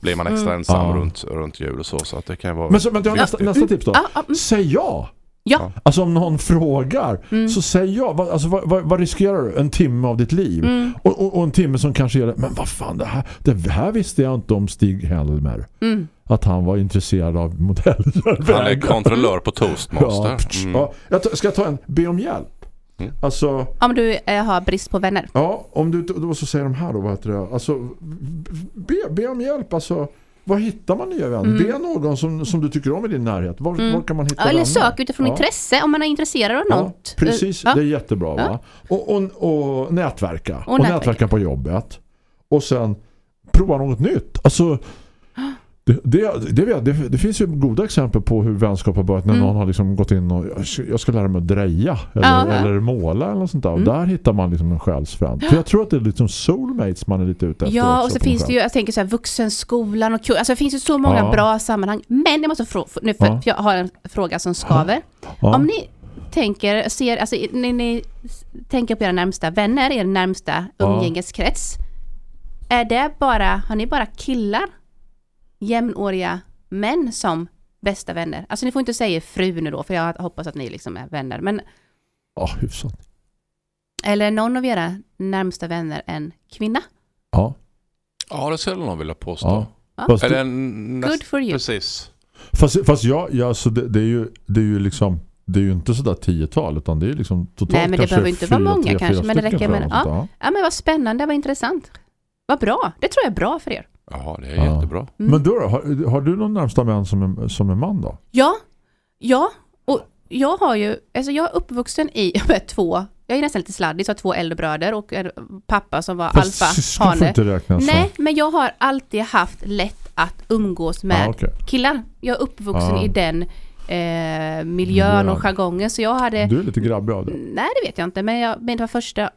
blir man extra ensam Ja. runt, runt jul och så. Så att det kan vara... Men, så, men du har nästa, nästa tips då. Mm. Säg ja. Ja. Alltså om någon frågar Mm. så säg ja. Vad, alltså, vad, vad, vad riskerar du? En timme av ditt liv. Mm. Och, och, och en timme som kanske det. Men vad fan, det här, det här visste jag inte om Stig Helmer. Mm. Att han var intresserad av modeller. Han är kontrollör på Toastmaster. Ja, Mm. ja. Jag ska jag ta en be om hjälp? Mm. Alltså, Om du eh, har brist på vänner. ja, om du då så säger de här då, vad heter det? Alltså, be, be om hjälp, alltså var hittar man nya vänner? Mm. Be någon som, som du tycker om i din närhet. Var, Mm. var kan man hitta Ja, eller vänner? sök utifrån Ja. intresse om man är intresserad av Ja, något. precis, Eh, det Ja. är jättebra va? Och, och, och nätverka. Och, nätverka. nätverka på jobbet. Och sen prova något nytt. Alltså det, det, det, det, det finns ju goda exempel på hur vänskap har börjat när Mm. någon har liksom gått in och jag ska, lära mig att dreja eller, Ja, ja. eller måla eller något sånt där. Och Mm. där hittar man liksom en själsfrände. För jag tror att det är liksom soulmates man är lite ute efter Ja, och så finns det ju, jag tänker så här, vuxenskolan och. Alltså det finns ju så många Ja. bra sammanhang. Men jag måste fråga, nu för Ja. jag har en fråga som skaver. Om ni tänker, ser, alltså när ni tänker på era närmsta vänner, er närmsta umgängeskrets. Är det bara, har ni bara killar, jämnåriga män som bästa vänner? Alltså ni får inte säga fru nu då, för jag hoppas att ni liksom är vänner. Men, Ja, hyfsat. eller är någon av era närmsta vänner en kvinna? Ja. Ja, det skulle jag nog vilja påstå. ja. Ja. Eller en, Good for you. precis. fast, fast jag, ja, så det, det, är ju, det är ju liksom det är ju inte sådär tiotal utan det är liksom totalt Nej, men det behöver inte vara många tre, kanske, men det räcker med- där. Ja men vad spännande, vad intressant. Vad bra, det tror jag är bra för er. Ja, det är Ja. jättebra. Mm. Men då, då har, har du någon närmsta vän som är, som är man då? Ja, ja, och jag har ju, alltså jag är uppvuxen i med två, jag är nästan lite sladdig, så har två äldre bröder och en pappa som var Fast alfa syskon får hane. inte räknas Nej, men jag har alltid haft lätt att umgås med Ah, okej. killar. Jag är uppvuxen Ah. i den eh, miljön och jargongen, så jag hade, Du är lite grabbig av det. nej det vet jag inte, men, jag, men det var första,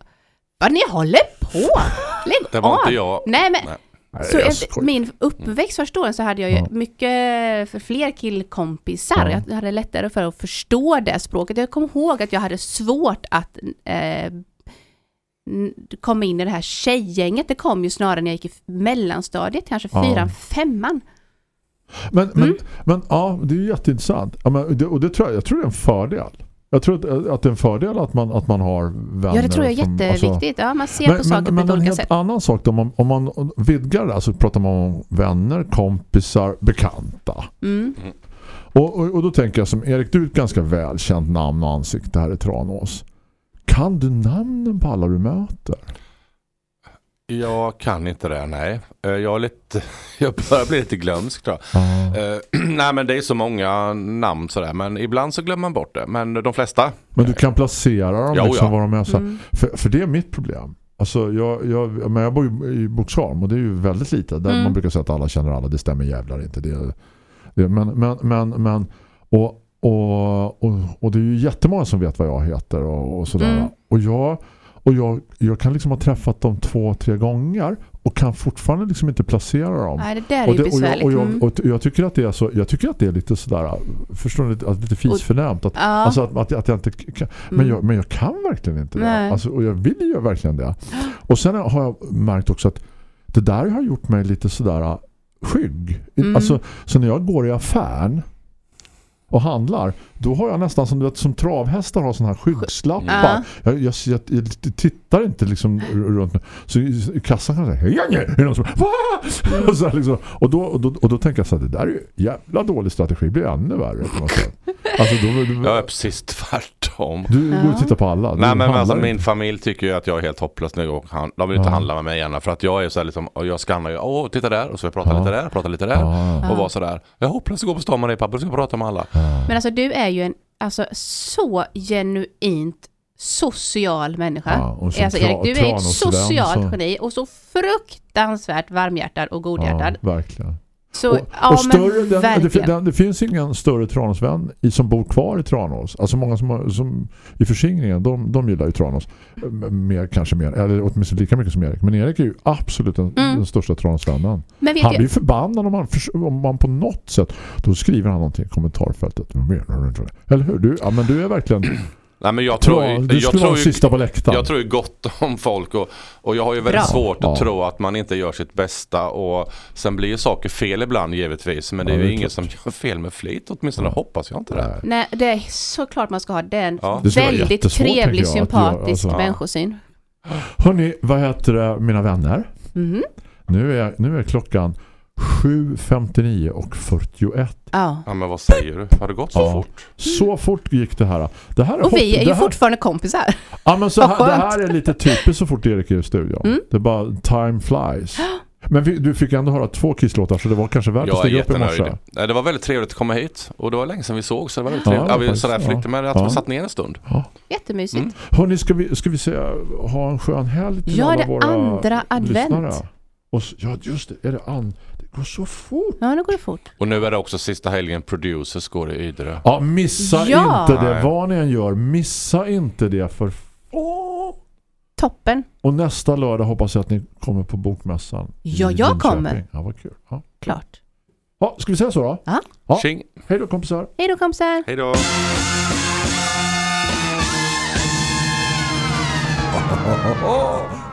vad ni håller på på! Lägg Det var av! inte jag. Nej men, Nej. Så skojar. min uppväxt första åren så hade jag ju Ja. mycket för fler killkompisar. Ja. Jag hade lättare för att förstå det språket. Jag kommer ihåg att jag hade svårt att eh, komma in i det här tjejgänget. Det kom ju snarare när jag gick i mellanstadiet, kanske Ja. fyran, femman. Men, men, Mm. men ja, det är ju jätteintressant. Ja, men, det, och det tror jag, jag tror det är en fördel. Jag tror att, att det är en fördel att man, att man har vänner. Ja, det tror jag är som- jätteviktigt. Ja, man ser på saker på men ett en olika sätt. annan sak då, om man, om man vidgar det, alltså pratar man om vänner, kompisar, bekanta. Mm. Och, och, och då tänker jag som Erik, du är ett ganska välkänt namn och ansikte här i Tranås. Kan du namnen på alla du möter? Jag kan inte det, nej. Eh, Jag, är lite, jag börjar bli lite glömsk tror jag. Eh, nej men det är så många namn sådär. Men ibland så glömmer man bort det. Men de flesta. Men du kan placera dem Jo, liksom ja. var de är så. Mm. För, för det är mitt problem. Alltså jag, jag, men jag bor ju i Boxholm och det är ju väldigt litet. Där Mm. Man brukar säga att alla känner alla. Det stämmer jävlar inte. Det, det, men, men, men, men och, och, och, och det är ju jättemånga som vet vad jag heter och, och sådär. Mm. Och jag och jag, jag kan liksom ha träffat dem två, tre gånger och kan fortfarande liksom inte placera dem. Nej, det där är Och, ju det, och, jag, besvärligt. och, jag, och jag tycker att det är så jag tycker att det är lite sådär förstår ni, att lite fisförnämt att, Ja. alltså att, att, att jag inte kan, men, Mm. jag, men jag kan verkligen inte det. Nej. Alltså, och jag vill ju verkligen det. Och sen har jag märkt också att det där har gjort mig lite sådär skygg. Mm. Alltså, så när jag går i affären och handlar, då har jag nästan som, du vet, som travhästar har såna här skyggslappar. Ja. Jag, jag, jag, jag tittar inte liksom runt så kassan kan säga är det någon som, Va? Och, så här liksom, och, då, och, då, och då tänker jag så att det där är ju jävla dålig strategi, det blir ännu värre på något sätt. Alltså då, då, Jag är precis tvärtom. du går och tittar på alla. Du Nej men alltså, min familj tycker ju att jag är helt hopplös går och hand- De vill inte Ja. handla med mig gärna för att jag är så här liksom, och jag skannar ju, åh titta där och så jag prata Ja. lite där, prata lite där. Ja. Och vara sådär, jag är hopplös att gå på stan med dig pappa, du ska prata med alla. Men alltså du är ju en alltså, så genuint social människa. Ja, alltså, Erik, du är ett socialt så- geni och så fruktansvärt varmhjärtad och godhjärtad. Ja, verkligen. Så, och, ja, och större, den, det, den, det finns ingen större Tranåsvän som bor kvar i Tranås. Alltså många som, som i förskingringen, de, de gillar ju Tranås. Mer, kanske mer, eller åtminstone lika mycket som Erik. Men Erik är ju absolut den, Mm. den största Tranåsvännen. Han blir förbannad om man, förs- om man på något sätt, då skriver han någonting i kommentarfältet. Eller hur? Du, ja, men du är verkligen Nej men jag tror, du jag skulle vara sista på läktaren. Jag tror ju gott om folk och, och jag har ju väldigt Bra. svårt att Ja. tro att man inte gör sitt bästa och sen blir ju saker fel ibland givetvis men det Ja, är det ju klart. som gör fel med flit åtminstone hoppas jag inte det. Nej. det är såklart man ska ha den Ja. Väldigt trevlig, jag, att sympatisk göra, alltså. människosyn. Hörrni, vad heter det, mina vänner? Mhm. Nu är, nu är klockan 7.59 och 41. Ja. Ja men vad säger du? Har det gått så Ja. fort? Så fort gick det här. Det här är Och hopp- vi är det ju här, fortfarande kompisar. ja, men så här, Det här är lite typiskt så fort Erik är i studion. Mm. Det är bara time flies. Men vi, du fick ändå höra två kisslåtar så det var kanske värt att Jag stiga upp i morse. Nej, Det var väldigt trevligt att komma hit och det var länge sedan vi såg så det var väldigt Ja, trevligt. Ja, vi, faktiskt, sådär ja. flyktigt med att Ja. vi satt ner en stund. Jättemysigt. Mm. Hörrni, ska vi, ska vi säga, ha en skön helg till Ja, alla det våra andra advent. lyssnare? Och, s- ja, just det. Är det an... Går så fort. Ja, nu går det fort. Och nu är det också sista helgen Producers går i Ydre. Ja, missa Ja. inte det. Nej. Vad ni än gör, missa inte det för... Åh! Toppen. Och nästa lördag hoppas jag att ni kommer på bokmässan. Ja, jag Linköping. kommer. Ja, vad kul. Ja. Klart. Ja, ska vi säga så då? Ja. Ja. Tjing! Hej då kompisar. Hej då kompisar. Hej då!